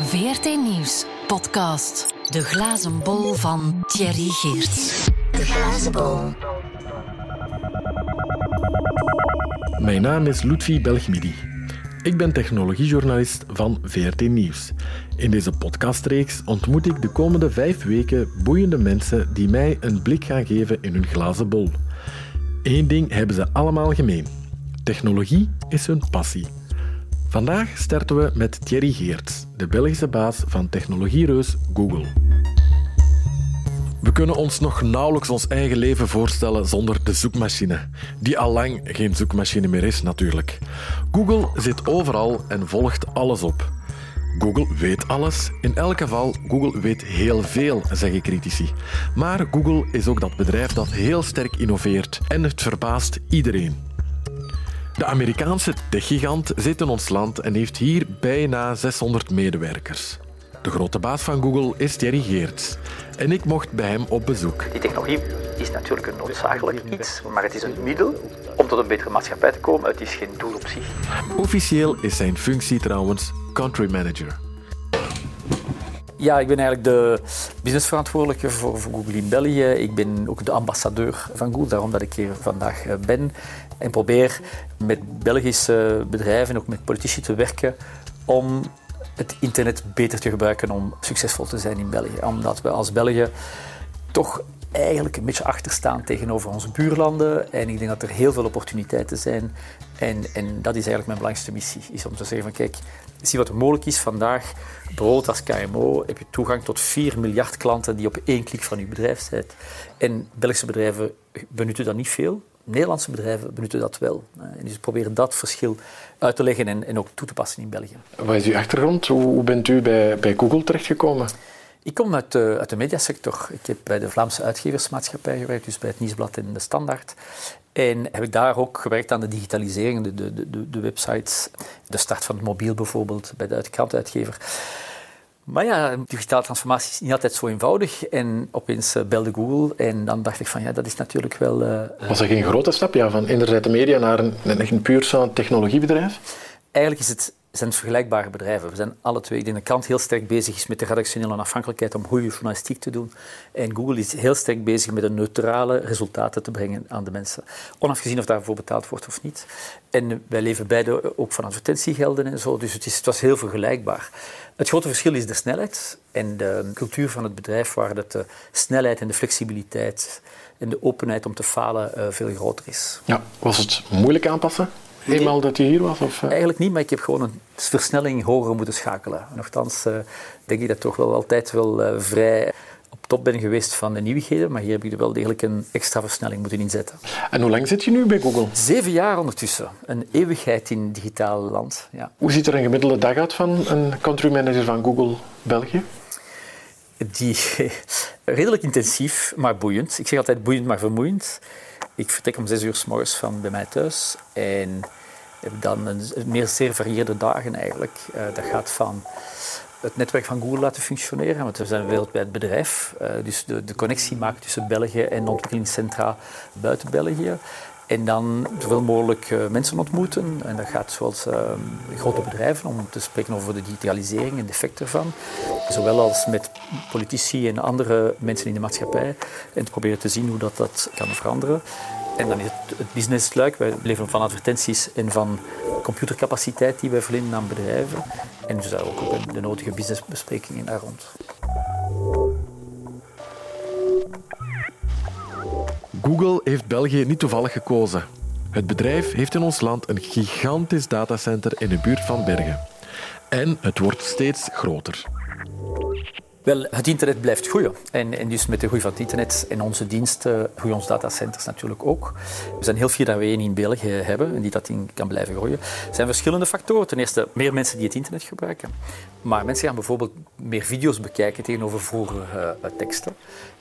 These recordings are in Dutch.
VRT Nieuws podcast. De glazen bol van Thierry Geerts. De glazen bol. Mijn naam is Ludwig Belgmidi. Ik ben technologiejournalist van VRT Nieuws. In deze podcastreeks ontmoet ik de komende vijf weken boeiende mensen die mij een blik gaan geven in hun glazen bol. Eén ding hebben ze allemaal gemeen. Technologie is hun passie. Vandaag starten we met Thierry Geerts, de Belgische baas van technologiereus Google. We kunnen ons nog nauwelijks ons eigen leven voorstellen zonder de zoekmachine, die al lang geen zoekmachine meer is natuurlijk. Google zit overal en volgt alles op. Google weet alles. In elk geval, Google weet heel veel, zeggen critici. Maar Google is ook dat bedrijf dat heel sterk innoveert en het verbaast iedereen. De Amerikaanse techgigant zit in ons land en heeft hier bijna 600 medewerkers. De grote baas van Google is Thierry Geerts. En ik mocht bij hem op bezoek. Die technologie is natuurlijk een noodzakelijk iets, maar het is een middel om tot een betere maatschappij te komen. Het is geen doel op zich. Officieel is zijn functie trouwens country manager. Ja, ik ben eigenlijk de businessverantwoordelijke voor, voor, Google in België. Ik ben ook de ambassadeur van Google, daarom dat ik hier vandaag eh, ben. En probeer met Belgische bedrijven, ook met politici te werken om het internet beter te gebruiken om succesvol te zijn in België. Omdat we als België toch eigenlijk een beetje achterstaan tegenover onze buurlanden. En ik denk dat er heel veel opportuniteiten zijn. En, en dat is eigenlijk mijn belangrijkste missie. Is om te zeggen van kijk, zie wat er mogelijk is vandaag. Bijvoorbeeld als KMO heb je toegang tot 4 miljard klanten die op één klik van je bedrijf zijn. En Belgische bedrijven benutten dat niet veel. Nederlandse bedrijven benutten dat wel. En dus proberen dat verschil uit te leggen en, en ook toe te passen in België. Wat is uw achtergrond? Hoe bent u bij, bij Google terechtgekomen? Ik kom uit de, uit de mediasector. Ik heb bij de Vlaamse Uitgeversmaatschappij gewerkt, dus bij het Nieuwsblad en de Standaard. En heb ik daar ook gewerkt aan de digitalisering, de, de, de, de websites, de start van het mobiel bijvoorbeeld, bij de krantuitgever. Maar ja, digitale transformatie is niet altijd zo eenvoudig. En opeens eh, belde Google en dan dacht ik van ja, dat is natuurlijk wel... Uh, Was er geen grote stap ja, van internet en media naar een, een puur zo'n technologiebedrijf? Eigenlijk is het zijn vergelijkbare bedrijven. We zijn alle twee, ik denk dat de krant heel sterk bezig is met de redactionele onafhankelijkheid om goede journalistiek te doen. En Google is heel sterk bezig met een neutrale resultaten te brengen aan de mensen. Onafgezien of daarvoor betaald wordt of niet. En wij leven beide ook van advertentiegelden en zo, dus het, is, het was heel vergelijkbaar. Het grote verschil is de snelheid en de cultuur van het bedrijf, waar de snelheid en de flexibiliteit en de openheid om te falen uh, veel groter is. Ja, was het moeilijk aanpassen? Eenmaal dat je hier was? Of? Eh? Eigenlijk niet, maar ik heb gewoon een versnelling hoger moeten schakelen. Nochtans uh, denk ik dat ik toch wel altijd wel uh, vrij op top ben geweest van de nieuwigheden, maar hier heb ik er wel degelijk een extra versnelling moeten inzetten. En hoe lang zit je nu bij Google? Zeven jaar ondertussen. Een eeuwigheid in digitaal land. Ja. Hoe ziet er een gemiddelde dag uit van een country manager van Google België? Die, redelijk intensief, maar boeiend. Ik zeg altijd boeiend, maar vermoeiend. Ik vertrek om zes uur s morgens van bij mij thuis en heb dan een, meer zeer varieerde dagen eigenlijk. Uh, dat gaat van het netwerk van Google laten functioneren, want we zijn een wereldwijd bedrijf. Uh, dus de, de, connectie maken tussen België en ontwikkelingscentra buiten België. En dan zoveel mogelijk uh, mensen ontmoeten. En dat gaat zoals uh, grote bedrijven om te spreken over de digitalisering en de effecten ervan. Zowel als met politici en andere mensen in de maatschappij. En te proberen te zien hoe dat, dat kan veranderen. En dan is het, het businessluik. Wij leveren van advertenties en van computercapaciteit die wij verlenen aan bedrijven. En dus daar ook de nodige businessbesprekingen daar rond. Google heeft België niet toevallig gekozen. Het bedrijf heeft in ons land een gigantisch datacenter in de buurt van Bergen. En het wordt steeds groter. Wel, het internet blijft groeien. En, en, dus met de groei van het internet en onze diensten groeien onze datacenters natuurlijk ook. We zijn heel fier dat we één in België hebben en die dat in kan blijven groeien. Er zijn verschillende factoren. Ten eerste, meer mensen die het internet gebruiken. Maar mensen gaan bijvoorbeeld meer video's bekijken tegenover vroegere uh, teksten.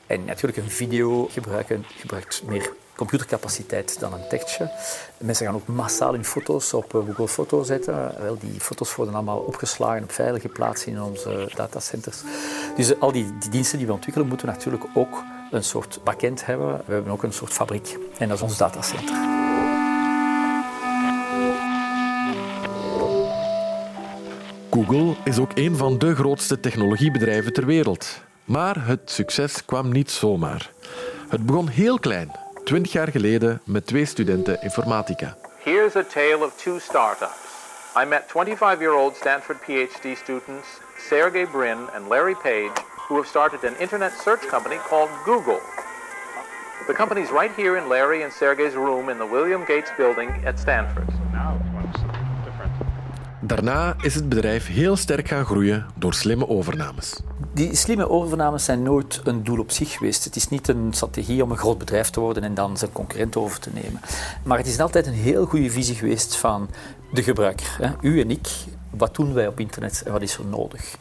En natuurlijk een video gebruiken, gebruikt meer computercapaciteit dan een tekstje. Mensen gaan ook massaal hun foto's op eh, Google Foto zetten. Wel, die foto's worden allemaal opgeslagen op veilige plaatsen in onze datacenters. Dus al die, die diensten die we ontwikkelen, moeten natuurlijk ook een soort backend hebben. We hebben ook een soort fabriek en dat is ons datacenter. Google is ook een van de grootste technologiebedrijven ter wereld. Maar het succes kwam niet zomaar. Het begon heel klein, 20 jaar geleden met twee studenten informatica. Here's a tale of two startups. I met 25-year-old Stanford PhD students Sergey Brin and Larry Page, who have started an internet search company called Google. The company's right here in Larry and Sergey's room in the William Gates building at Stanford. Daarna is het bedrijf heel sterk gaan groeien door slimme overnames. Die slimme overnames zijn nooit een doel op zich geweest. Het is niet een strategie om een groot bedrijf te worden en dan zijn concurrent over te nemen. Maar het is altijd een heel goede visie geweest van de gebruiker. U en ik, wat doen wij op internet en wat is er nodig?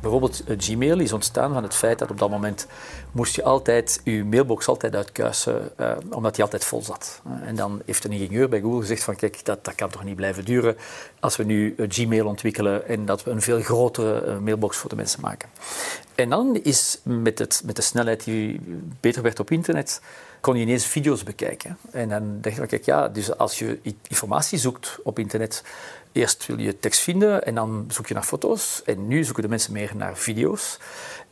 Bijvoorbeeld eh, Gmail is ontstaan van het feit dat op dat moment moest je altijd je mailbox altijd uitkuisen, uh, omdat die altijd vol zat. Uh, en dan heeft een ingenieur bij Google gezegd van kijk, dat, dat kan toch niet blijven duren als we nu Gmail ontwikkelen en dat we een veel grotere mailbox voor de mensen maken. En dan is met, het, met de snelheid die beter werd op internet, kon je ineens video's bekijken. En dan dacht ik, kijk, ja, dus als je informatie zoekt op internet, Eerst wil je tekst vinden en dan zoek je naar foto's. En nu zoeken de mensen meer naar video's.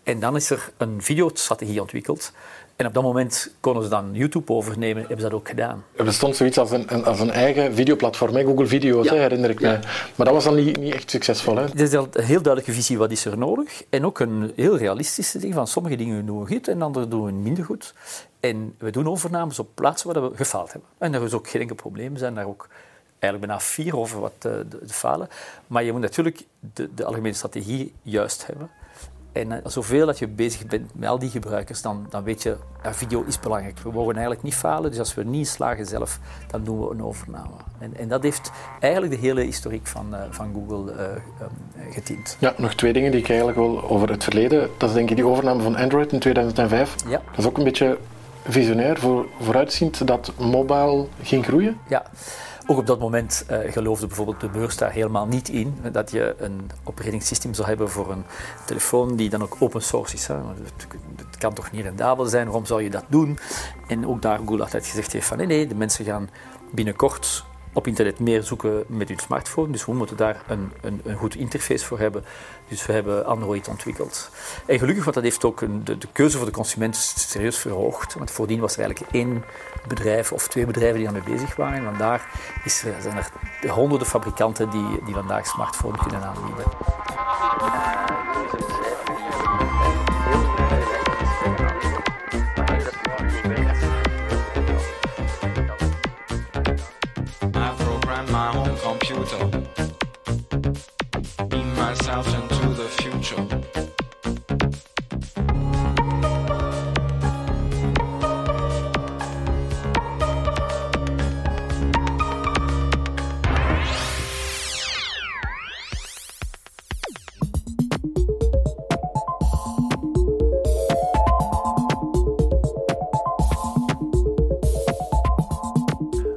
En dan is er een videostrategie ontwikkeld. En op dat moment konden ze dan YouTube overnemen, hebben ze dat ook gedaan. Er bestond zoiets als een, als een eigen videoplatform, Google Video's, ja. herinner ik me. Maar dat was dan niet, niet echt succesvol. Hè? Het is een heel duidelijke visie, wat is er nodig? En ook een heel realistische ding, van sommige dingen doen we goed en andere doen we minder goed. En we doen overnames op plaatsen waar we gefaald hebben. En er is ook geen enkel probleem, zijn daar ook eigenlijk bijna vier over wat de, eh, de, de falen. Maar je moet natuurlijk de, de algemene strategie juist hebben. En uh, zoveel dat je bezig bent met al die gebruikers, dan, dan weet je, ja, video is belangrijk. We mogen eigenlijk niet falen, dus als we niet slagen zelf, dan doen we een overname. En, en dat heeft eigenlijk de hele historiek van, uh, van Google uh, um, getiend. Ja, nog twee dingen die ik eigenlijk wil over het verleden. Dat is denk ik die overname van Android in 2005. Ja. Dat is ook een beetje visionair, voor, vooruitziend dat mobile ging groeien. Ja. Ook op dat moment uh, geloofde bijvoorbeeld de beurs daar helemaal niet in dat je een operating zou hebben voor een telefoon die dan ook open source is. Hè. Het kan toch niet rendabel zijn, waarom zou je dat doen? En ook daar Google altijd gezegd heeft van nee, nee, de mensen gaan binnenkort op internet meer zoeken met hun smartphone. Dus we moeten daar een, een, een goed interface voor hebben. Dus we hebben Android ontwikkeld. En gelukkig, want dat heeft ook de, de, keuze voor de consument serieus verhoogd. Want voordien was er eigenlijk één bedrijf of twee bedrijven die daarmee bezig waren. En vandaar is er, zijn er honderden fabrikanten die, die vandaag smartphones kunnen aanbieden. Into the future.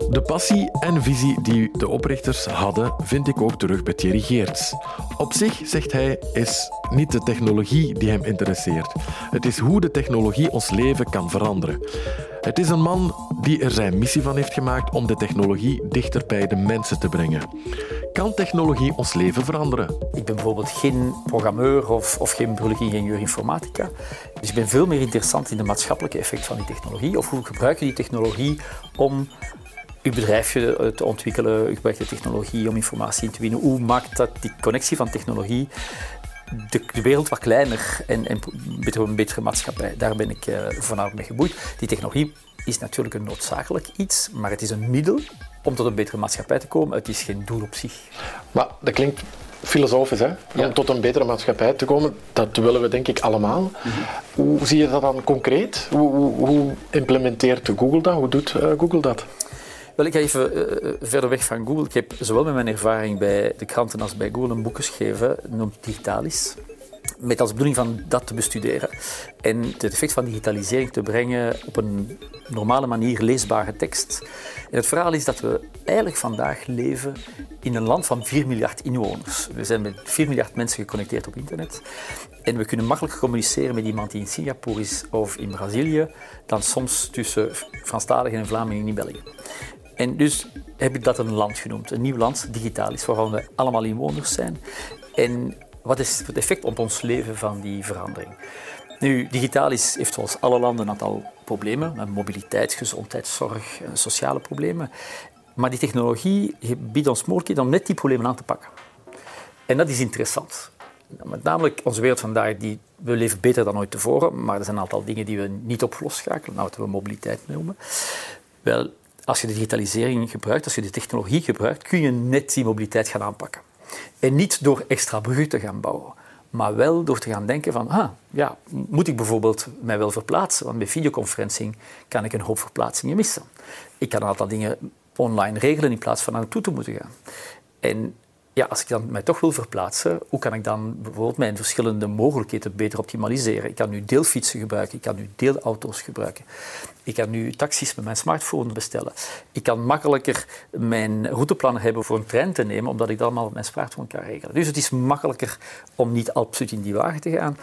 De passie en visie die de oprichters hadden, vind ik ook terug bij Thierry Geerts. Op zich, zegt hij, is niet de technologie die hem interesseert. Het is hoe de technologie ons leven kan veranderen. Het is een man die er zijn missie van heeft gemaakt om de technologie dichter bij de mensen te brengen. Kan technologie ons leven veranderen? Ik ben bijvoorbeeld geen programmeur of, of geen ingenieur informatica. Dus ik ben veel meer interessant in de maatschappelijke effect van die technologie. Of hoe gebruik je die technologie om uw bedrijfje te ontwikkelen, u gebruikt de technologie om informatie in te winnen. Hoe maakt dat die connectie van technologie de, de wereld wat kleiner en, een betere maatschappij? Daar ben ik uh, mee geboeid. Die technologie is natuurlijk een noodzakelijk iets, maar het is een middel om tot een betere maatschappij te komen. Het is geen doel op zich. Maar dat klinkt filosofisch, hè? Om Ja. tot een betere maatschappij te komen. Dat willen we denk ik allemaal. Hoe zie je dat dan concreet? Hoe, hoe, hoe implementeert Google dat? Hoe doet eh, Google dat? Wel, ik ga even uh, verder weg van Google. Ik heb zowel met mijn ervaring bij de kranten als bij Google een boek geschreven, noemt Digitalis. Met als bedoeling van dat te bestuderen en het effect van digitalisering te brengen op een normale manier leesbare tekst. En het verhaal is dat we eigenlijk vandaag leven in een land van 4 miljard inwoners. We zijn met 4 miljard mensen geconnecteerd op internet. En we kunnen makkelijker communiceren met iemand die in Singapore is of in Brazilië dan soms tussen Franstaligen en Vlamingen in België. En dus heb ik dat een land genoemd, een nieuw land, digitaal is, waarvan we allemaal inwoners zijn. En wat is het effect op ons leven van die verandering? Nu, digitaal is, heeft zoals alle landen een aantal problemen, mobiliteit, gezondheidszorg, eh, sociale problemen. Maar die technologie biedt ons mogelijkheden om net die problemen aan te pakken. En dat is interessant. Met namelijk onze wereld vandaag, die, we leven beter dan ooit tevoren, maar er zijn een aantal dingen die we niet opgelost schakelen, nou, wat we mobiliteit noemen. Wel, als je de digitalisering gebruikt, als je de technologie gebruikt, kun je net die mobiliteit gaan aanpakken. En niet door extra bruggen te gaan bouwen, maar wel door te gaan denken van, ah, ja, moet ik bijvoorbeeld mij wel verplaatsen? Want bij videoconferencing kan ik een hoop verplaatsingen missen. Ik kan een aantal dingen online regelen in plaats van naar naartoe te moeten gaan. En ja, als ik dan mij toch wil verplaatsen, hoe kan ik dan bijvoorbeeld mijn verschillende mogelijkheden beter optimaliseren? Ik kan nu deelfietsen gebruiken, ik kan nu deelauto's gebruiken. Ik kan nu taxis met mijn smartphone bestellen. Ik kan makkelijker mijn routeplan hebben voor een trein te nemen, omdat ik dat allemaal op mijn smartphone kan regelen. Dus het is makkelijker om niet absoluut in die wagen te gaan.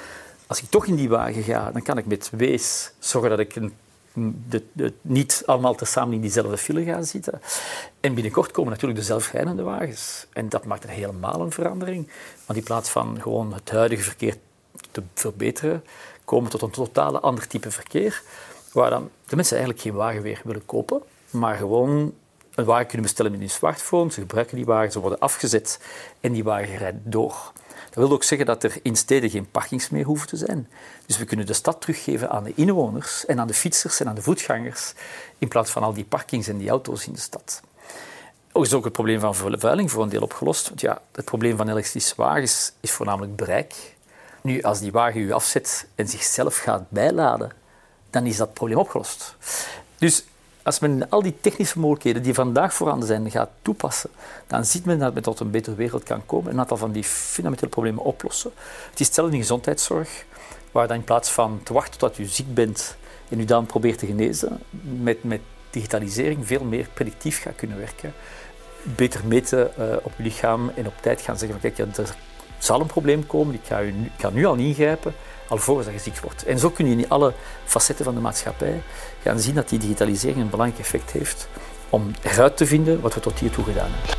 Als ik toch in die wagen ga, dan kan ik met wees zorgen dat ik een niet allemaal tezamen in diezelfde file gaan zitten. En binnenkort komen natuurlijk de zelfrijdende wagens. En dat maakt er helemaal een verandering. Want in plaats van gewoon het huidige verkeer te verbeteren, komen tot een totale ander type verkeer, waar dan de mensen eigenlijk geen wagen weer willen kopen, maar gewoon een wagen kunnen bestellen met hun smartphone. Ze gebruiken die wagen, ze worden afgezet en die wagen rijdt door. Dat wil ook zeggen dat er in steden geen parkings meer hoeven te zijn. Dus we kunnen de stad teruggeven aan de inwoners en aan de fietsers en aan de voetgangers, in plaats van al die parkings en die auto's in de stad. Ook is ook het probleem van vervuiling voor een deel opgelost. Want ja, het probleem van elektrische wagens is voornamelijk bereik. Nu, als die wagen u afzet en zichzelf gaat bijladen, dan is dat probleem opgelost. Dus als men al die technische mogelijkheden die vandaag voorhanden zijn gaat toepassen, dan ziet men dat men tot een betere wereld kan komen en een aantal van die fundamentele problemen oplossen. Het is hetzelfde in gezondheidszorg, waar dan in plaats van te wachten tot je ziek bent en u dan probeert te genezen, met, met digitalisering veel meer predictief gaat kunnen werken. Beter meten uh, op je lichaam en op tijd gaan zeggen van kijk, ja, er zal een probleem komen, ik ga, u, ik ga nu al ingrijpen alvorens dat je ziek wordt. En zo kun je in alle facetten van de maatschappij gaan zien dat die digitalisering een belangrijk effect heeft om eruit te vinden wat we tot hiertoe gedaan hebben.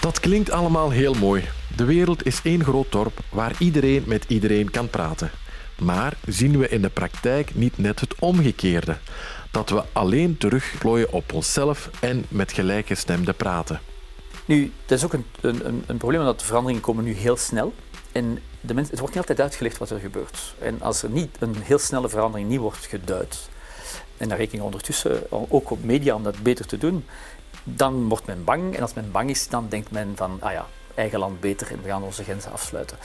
Dat klinkt allemaal heel mooi. De wereld is één groot dorp waar iedereen met iedereen kan praten. Maar zien we in de praktijk niet net het omgekeerde? Dat we alleen terugplooien op onszelf en met gelijkgestemden praten. Nu, dat is ook een, een, een probleem, omdat de veranderingen komen nu heel snel. En de mensen, het wordt niet altijd uitgelegd wat er gebeurt. En als er niet een heel snelle verandering niet wordt geduid, en daar rekenen ondertussen ook op media om dat beter te doen, dan wordt men bang. En als men bang is, dan denkt men van, ah ja, eigen land beter en we gaan onze grenzen afsluiten.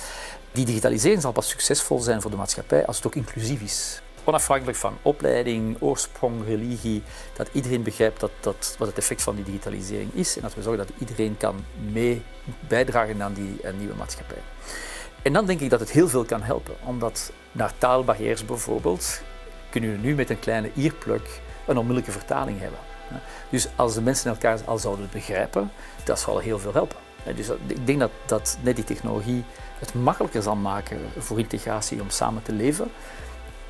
Die digitalisering zal pas succesvol zijn voor de maatschappij als het ook inclusief is onafhankelijk van opleiding, oorsprong, religie, dat iedereen begrijpt dat, dat, wat het effect van die digitalisering is en dat we zorgen dat iedereen kan mee bijdragen aan die nieuwe maatschappij. En dan denk ik dat het heel veel kan helpen, omdat naar taalbarrières bijvoorbeeld kunnen we nu met een kleine earplug een onmiddellijke vertaling hebben. Dus als de mensen elkaar al zouden begrijpen, dat zal heel veel helpen. Dus ik denk dat, dat net die technologie het makkelijker zal maken voor integratie om samen te leven.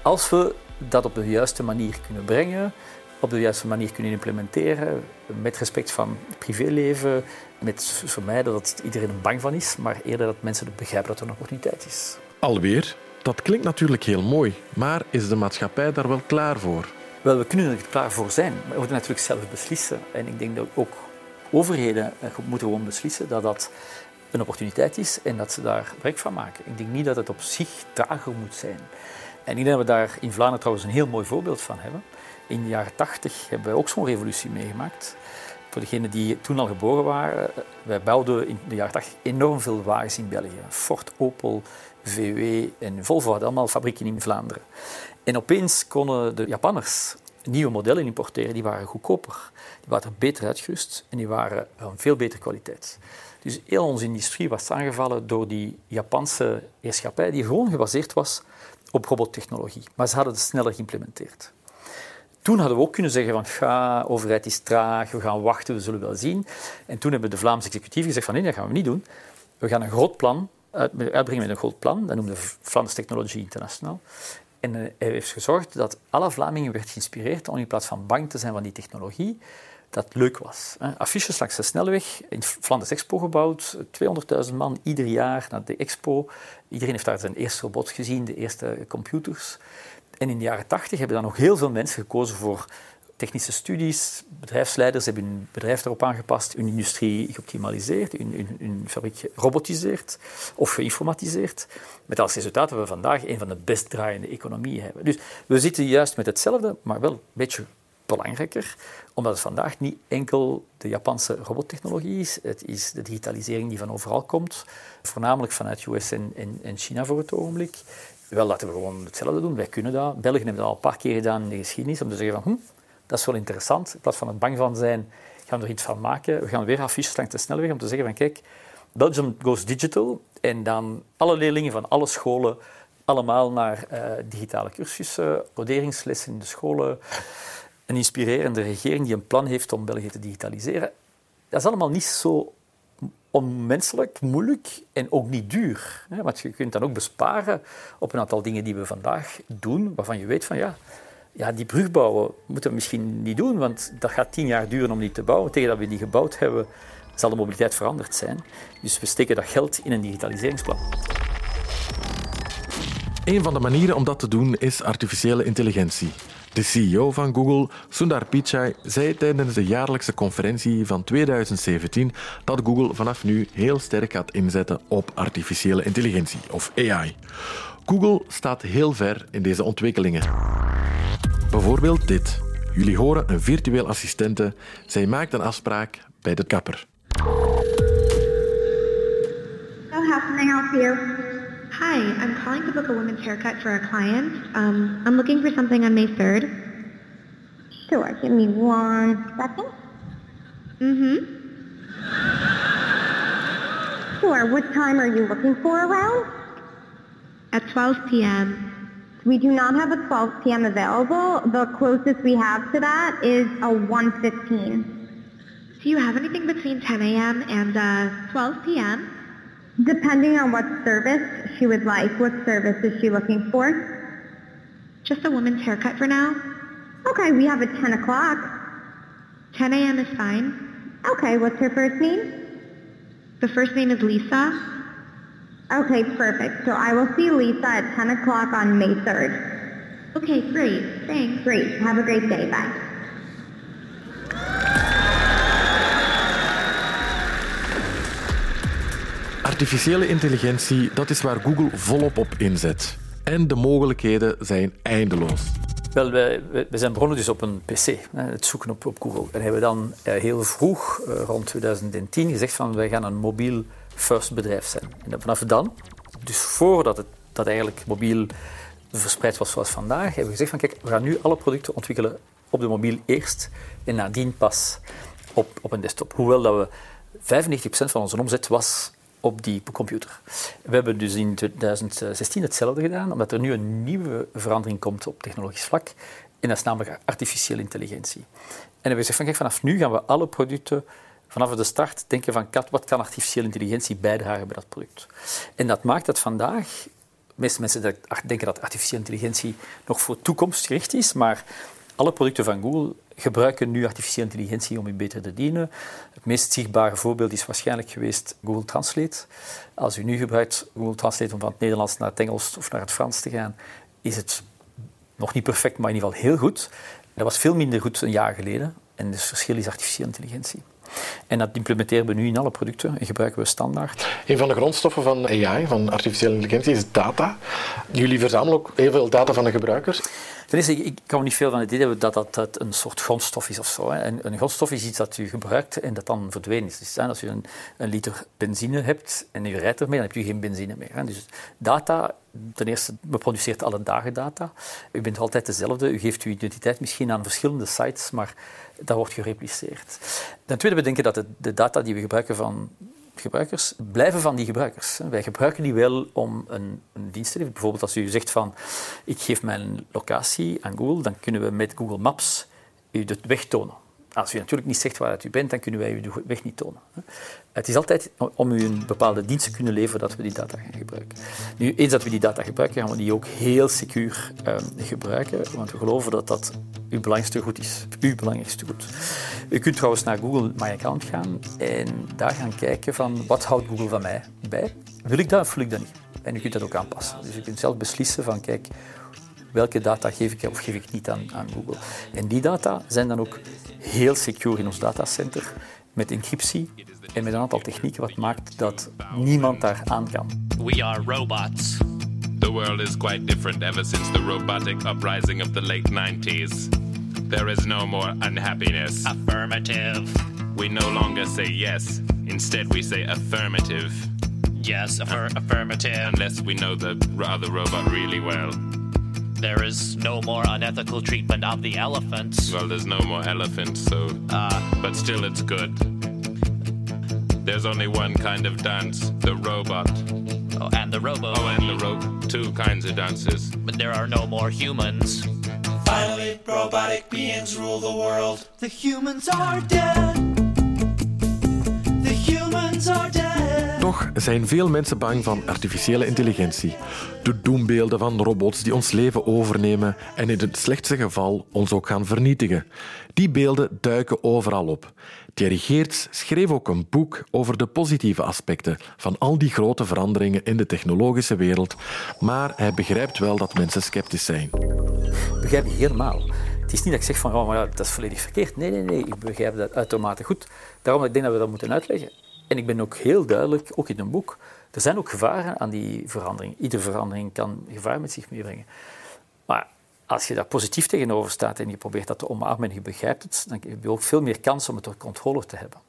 Als we dat op de juiste manier kunnen brengen, op de juiste manier kunnen implementeren, met respect van het privéleven, met vermijden dat iedereen er bang van is, maar eerder dat mensen begrijpen dat er een opportuniteit is. Alweer, dat klinkt natuurlijk heel mooi, maar is de maatschappij daar wel klaar voor? Wel, we kunnen er klaar voor zijn, maar we moeten natuurlijk zelf beslissen. En ik denk dat ook overheden eh, moeten gewoon beslissen dat dat een opportuniteit is en dat ze daar werk van maken. Ik denk niet dat het op zich trager moet zijn. En ik denk dat we daar in Vlaanderen trouwens een heel mooi voorbeeld van hebben. In de jaren 80 hebben we ook zo'n revolutie meegemaakt. Voor degenen die toen al geboren waren, wij bouwden in de jaren 80 enorm veel wagens in België. Ford, Opel, VW en Volvo hadden allemaal fabrieken in Vlaanderen. En opeens konden de Japanners nieuwe modellen importeren, die waren goedkoper, die waren beter uitgerust en die waren van veel betere kwaliteit. Dus heel onze industrie was aangevallen door die Japanse heerschappij, die gewoon gebaseerd was op robottechnologie. Maar ze hadden het sneller geïmplementeerd. Toen hadden we ook kunnen zeggen van ga, overheid is traag, we gaan wachten, we zullen wel zien. En toen hebben de Vlaamse executieven gezegd van nee, dat gaan we niet doen. We gaan een groot plan uitbrengen met een groot plan, dat noemden we Flanders Technology International. En eh, hij heeft gezorgd dat alle Vlamingen werd geïnspireerd om in plaats van bang te zijn van die technologie, dat leuk was. Affiches langs de snelweg, in Flanders Expo gebouwd, 200.000 man ieder jaar naar de expo. Iedereen heeft daar zijn eerste robot gezien, de eerste computers. En in de jaren 80 hebben dan nog heel veel mensen gekozen voor technische studies. Bedrijfsleiders hebben hun bedrijf erop aangepast, hun industrie geoptimaliseerd, hun, hun, hun fabriek gerobotiseerd of geïnformatiseerd. Met als resultaat dat we vandaag een van de best draaiende economieën hebben. Dus we zitten juist met hetzelfde, maar wel een beetje belangrijker, omdat het vandaag niet enkel de Japanse robottechnologie is, het is de digitalisering die van overal komt, voornamelijk vanuit US en, en, en China voor het ogenblik. Wel, laten we gewoon hetzelfde doen. Wij kunnen dat. België heeft dat al een paar keer gedaan in de geschiedenis, om te zeggen van, hm, dat is wel interessant. In plaats van er bang van zijn, gaan we er iets van maken. We gaan weer affiches langs de snelweg om te zeggen van, kijk, Belgium goes digital. En dan alle leerlingen van alle scholen allemaal naar eh, digitale cursussen, coderingslessen in de scholen. Een inspirerende regering die een plan heeft om België te digitaliseren. Dat is allemaal niet zo onmenselijk, moeilijk en ook niet duur. Hè? Want je kunt dan ook besparen op een aantal dingen die we vandaag doen, waarvan je weet van ja, ja, die brug bouwen moeten we misschien niet doen, want dat gaat tien jaar duren om die te bouwen. Tegen dat we die gebouwd hebben, zal de mobiliteit veranderd zijn. Dus we steken dat geld in een digitaliseringsplan. Een van de manieren om dat te doen is artificiële intelligentie. De CEO van Google, Sundar Pichai, zei tijdens de jaarlijkse conferentie van 2017 dat Google vanaf nu heel sterk gaat inzetten op artificiële intelligentie, of AI. Google staat heel ver in deze ontwikkelingen. Bijvoorbeeld dit. Jullie horen een virtueel assistente. Zij maakt een afspraak bij de kapper. How? Hi, I'm calling to book a woman's haircut for a client. Um, I'm looking for something on May 3rd. Sure, give me one second. Mm-hmm. Sure, what time are you looking for around? At 12 p.m. We do not have a 12 p.m. available. The closest we have to that is a 1.15. Do you have anything between 10 a.m. and uh, 12 p.m.? Depending on what service she would like. What service is she looking for? Just a woman's haircut for now. Okay, we have a 10 o'clock. 10 a.m. is fine. Okay, what's her first name? The first name is Lisa. Okay, perfect. So I will see Lisa at 10 o'clock on May 3rd. Okay, great. Thanks. Great. Have a great day. Bye. Artificiële intelligentie, dat is waar Google volop op inzet. En de mogelijkheden zijn eindeloos. Wel, wij- we zijn begonnen dus op een PC, het zoeken op, op Google. En hebben dan eh, heel vroeg, eh, rond 2010, gezegd van wij gaan een mobiel first bedrijf zijn. En vanaf dan, dus voordat het dat eigenlijk mobiel verspreid was zoals vandaag, hebben we gezegd van kijk, we gaan nu alle producten ontwikkelen op de mobiel eerst en nadien pas op, op een desktop. Hoewel dat we 95% van onze omzet was op die computer. We hebben dus in 2016 hetzelfde gedaan, omdat er nu een nieuwe verandering komt op technologisch vlak. En dat is namelijk artificiële intelligentie. En we kijk, vanaf nu gaan we alle producten vanaf de start denken van wat kan artificiële intelligentie bijdragen bij dat product. En dat maakt dat vandaag de meeste mensen denken dat artificiële intelligentie nog voor toekomstgericht is, maar alle producten van Google gebruiken nu artificiële intelligentie om je beter te dienen. Het meest zichtbare voorbeeld is waarschijnlijk geweest Google Translate. Als u nu gebruikt Google Translate om van het Nederlands naar het Engels of naar het Frans te gaan, is het nog niet perfect, maar in ieder geval heel goed. Dat was veel minder goed een jaar geleden. En dus het verschil is artificiële intelligentie. En dat implementeren we nu in alle producten en gebruiken we standaard. Een van de grondstoffen van AI, van artificiële intelligentie, is data. Jullie verzamelen ook heel veel data van de gebruikers. Ten eerste, ik ik kan niet veel van het idee hebben dat dat, dat een soort grondstof is of zo. Hè. Een, een grondstof is iets dat u gebruikt en dat dan verdwenen is. Dus, als u een, een liter benzine hebt en u rijdt ermee, dan heb je geen benzine meer. Hè. Dus data, ten eerste, we produceren alle dagen data. U bent altijd dezelfde. U geeft uw identiteit misschien aan verschillende sites, maar dat wordt gerepliceerd. Ten tweede, we denken dat de, de data die we gebruiken van gebruikers blijven van die gebruikers. Wij gebruiken die wel om een, een dienst te leveren. Bijvoorbeeld als u zegt van ik geef mijn locatie aan Google, dan kunnen we met Google Maps u de weg tonen. Als u natuurlijk niet zegt waar u bent, dan kunnen wij u de weg niet tonen. Het is altijd om u een bepaalde dienst te kunnen leveren dat we die data gaan gebruiken. Nu, eens dat we die data gebruiken, gaan we die ook heel secuur ehm, gebruiken, want we geloven dat dat uw belangrijkste goed is. Uw belangrijkste goed. U kunt trouwens naar Google My Account gaan en daar gaan kijken van wat houdt Google van mij bij. Wil ik dat of wil ik dat niet? En u kunt dat ook aanpassen. Dus u kunt zelf beslissen van kijk, welke data geef ik of geef ik niet aan, aan Google. En die data zijn dan ook heel secure in ons datacenter met encryptie en met een aantal technieken wat maakt dat niemand daar aan kan. We are robots. The world is quite different ever since the robotic uprising of the late 90s. There is no more unhappiness. Affirmative. We no longer say yes, instead, we say affirmative. Yes, affir- affirmative. Unless we know the other robot really well. There is no more unethical treatment of the elephants. Well, there's no more elephants, so. Uh, But still, it's good. There's only one kind of dance the robot. Oh, and the robo. Oh, and the rope. Two kinds of dances. But there are no more humans. Finally, robotic beings rule the world. The humans are dead. The humans are dead. Toch zijn veel mensen bang van artificiële intelligentie. De doembeelden van robots die ons leven overnemen en in het slechtste geval ons ook gaan vernietigen. Die beelden duiken overal op. Thierry Geerts schreef ook een boek over de positieve aspecten van al die grote veranderingen in de technologische wereld, maar hij begrijpt wel dat mensen sceptisch zijn. begrijp ik helemaal. Het is niet dat ik zeg van, oh, maar ja, dat is volledig verkeerd. Nee, nee, nee, ik begrijp dat uitermate goed. Daarom ik denk dat we dat moeten uitleggen. En ik ben ook heel duidelijk, ook in een boek, er zijn ook gevaren aan die verandering. Iedere verandering kan gevaar met zich meebrengen. Maar als je daar positief tegenover staat en je probeert dat te omarmen en je begrijpt het, dan heb je ook veel meer kans om het onder controle te hebben.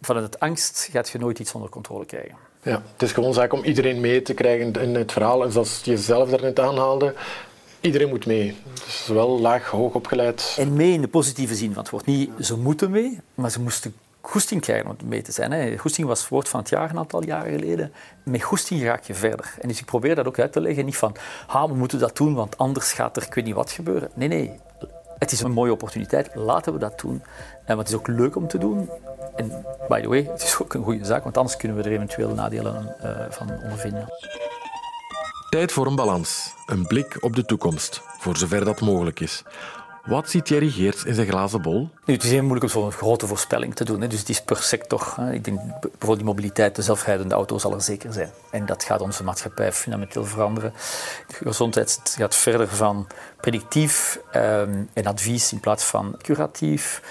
Vanuit het angst gaat je nooit iets onder controle krijgen. Ja, het is gewoon zaak om iedereen mee te krijgen in het verhaal. En zoals je zelf daarnet aanhaalde, iedereen moet mee. Dus zowel laag, hoog opgeleid. En mee in de positieve zin, want het wordt niet ze moeten mee, maar ze moesten goesting krijgen om mee te zijn. Goesting was woord van het jaar een aantal jaren geleden. Met goesting raak je verder. En dus ik probeer dat ook uit te leggen. Niet van, ha, we moeten dat doen, want anders gaat er ik weet niet wat gebeuren. Nee, nee. Het is een mooie opportuniteit. Laten we dat doen. En het is ook leuk om te doen. En by the way, het is ook een goede zaak, want anders kunnen we er eventueel nadelen uh, van ondervinden. Tijd voor een balans. Een blik op de toekomst, voor zover dat mogelijk is. Wat ziet Thierry Geerts in zijn glazen bol? Nu, het is heel moeilijk om zo'n grote voorspelling te doen. Hè. Dus het is per sector. Hè. Ik denk bijvoorbeeld die mobiliteit, de zelfrijdende auto zal er zeker zijn. En dat gaat onze maatschappij fundamenteel veranderen. De gezondheid gaat verder van predictief um, en advies in plaats van curatief.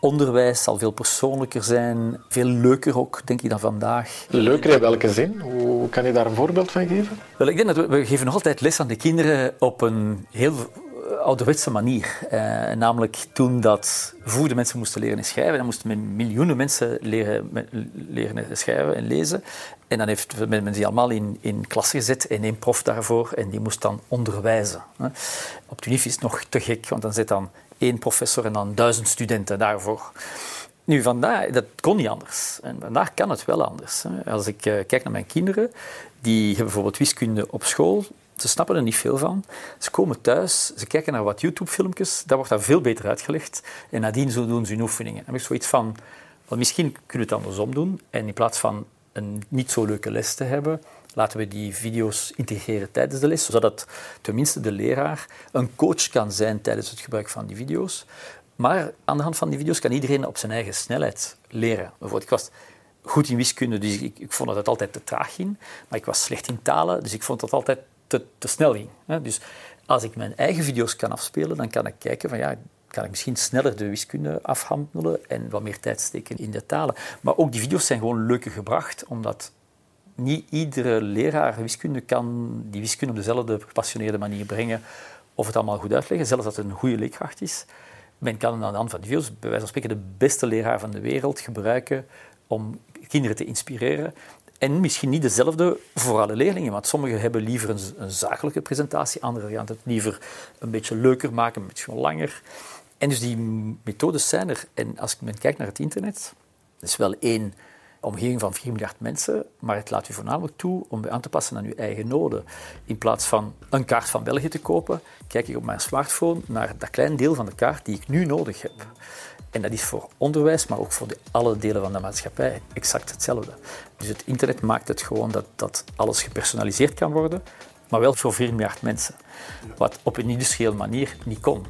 Onderwijs zal veel persoonlijker zijn, veel leuker ook, denk ik, dan vandaag. Leuker in welke zin? Hoe kan je daar een voorbeeld van geven? Wel, ik denk dat we, we geven nog altijd les aan de kinderen op een heel ouderwetse manier. Uh, namelijk toen dat vroeger mensen moesten leren schrijven, dan moesten miljoenen mensen leren, leren schrijven en lezen. En dan heeft men die allemaal in, in klas gezet en één prof daarvoor en die moest dan onderwijzen. Op het UNIF is het nog te gek, want dan zit dan één professor en dan duizend studenten daarvoor. Nu, vandaar, dat kon niet anders. En vandaag kan het wel anders. Als ik uh, kijk naar mijn kinderen, die hebben bijvoorbeeld wiskunde op school. Ze snappen er niet veel van. Ze komen thuis, ze kijken naar wat YouTube-filmpjes, daar wordt dat veel beter uitgelegd. En nadien doen ze hun oefeningen. Dan heb ik zoiets van, misschien kunnen we het andersom doen. En in plaats van een niet zo leuke les te hebben, laten we die video's integreren tijdens de les, zodat tenminste de leraar een coach kan zijn tijdens het gebruik van die video's. Maar aan de hand van die video's kan iedereen op zijn eigen snelheid leren. Bijvoorbeeld, ik was goed in wiskunde, dus ik, ik vond het altijd te traag ging. Maar ik was slecht in talen, dus ik vond het altijd te, te snel ging. Dus als ik mijn eigen video's kan afspelen, dan kan ik kijken van ja, kan ik misschien sneller de wiskunde afhandelen en wat meer tijd steken in de talen. Maar ook die video's zijn gewoon leuker gebracht, omdat niet iedere leraar wiskunde kan die wiskunde op dezelfde gepassioneerde manier brengen of het allemaal goed uitleggen, zelfs dat het een goede leerkracht is. Men kan aan de hand van die video's, bij wijze van spreken, de beste leraar van de wereld gebruiken om kinderen te inspireren. En misschien niet dezelfde voor alle leerlingen, want sommigen hebben liever een, zakelijke presentatie, anderen gaan het liever een beetje leuker maken, een beetje langer. En dus die methodes zijn er. En als men kijkt naar het internet, is wel één omgeving van 4 miljard mensen, maar het laat u voornamelijk toe om aan te passen aan uw eigen noden. In plaats van een kaart van België te kopen, kijk ik op mijn smartphone naar dat klein deel van de kaart die ik nu nodig heb. En dat is voor onderwijs, maar ook voor de, alle delen van de maatschappij exact hetzelfde. Dus het internet maakt het gewoon dat, dat alles gepersonaliseerd kan worden, maar wel voor 4 miljard mensen. Wat op een industriële manier niet kon.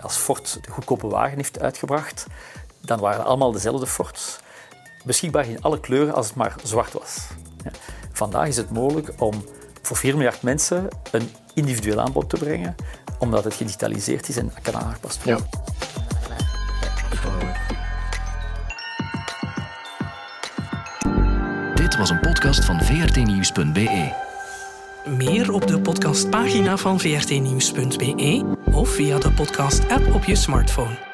Als Ford de goedkope wagen heeft uitgebracht, dan waren allemaal dezelfde Fords. Beschikbaar in alle kleuren als het maar zwart was. Vandaag is het mogelijk om voor 4 miljard mensen een individueel aanbod te brengen, omdat het digitaliseerd is en kan aangepast worden. Ja. Dit was een podcast van vrtnieuws.be. Meer op de podcastpagina van vrtnieuws.be of via de podcast-app op je smartphone.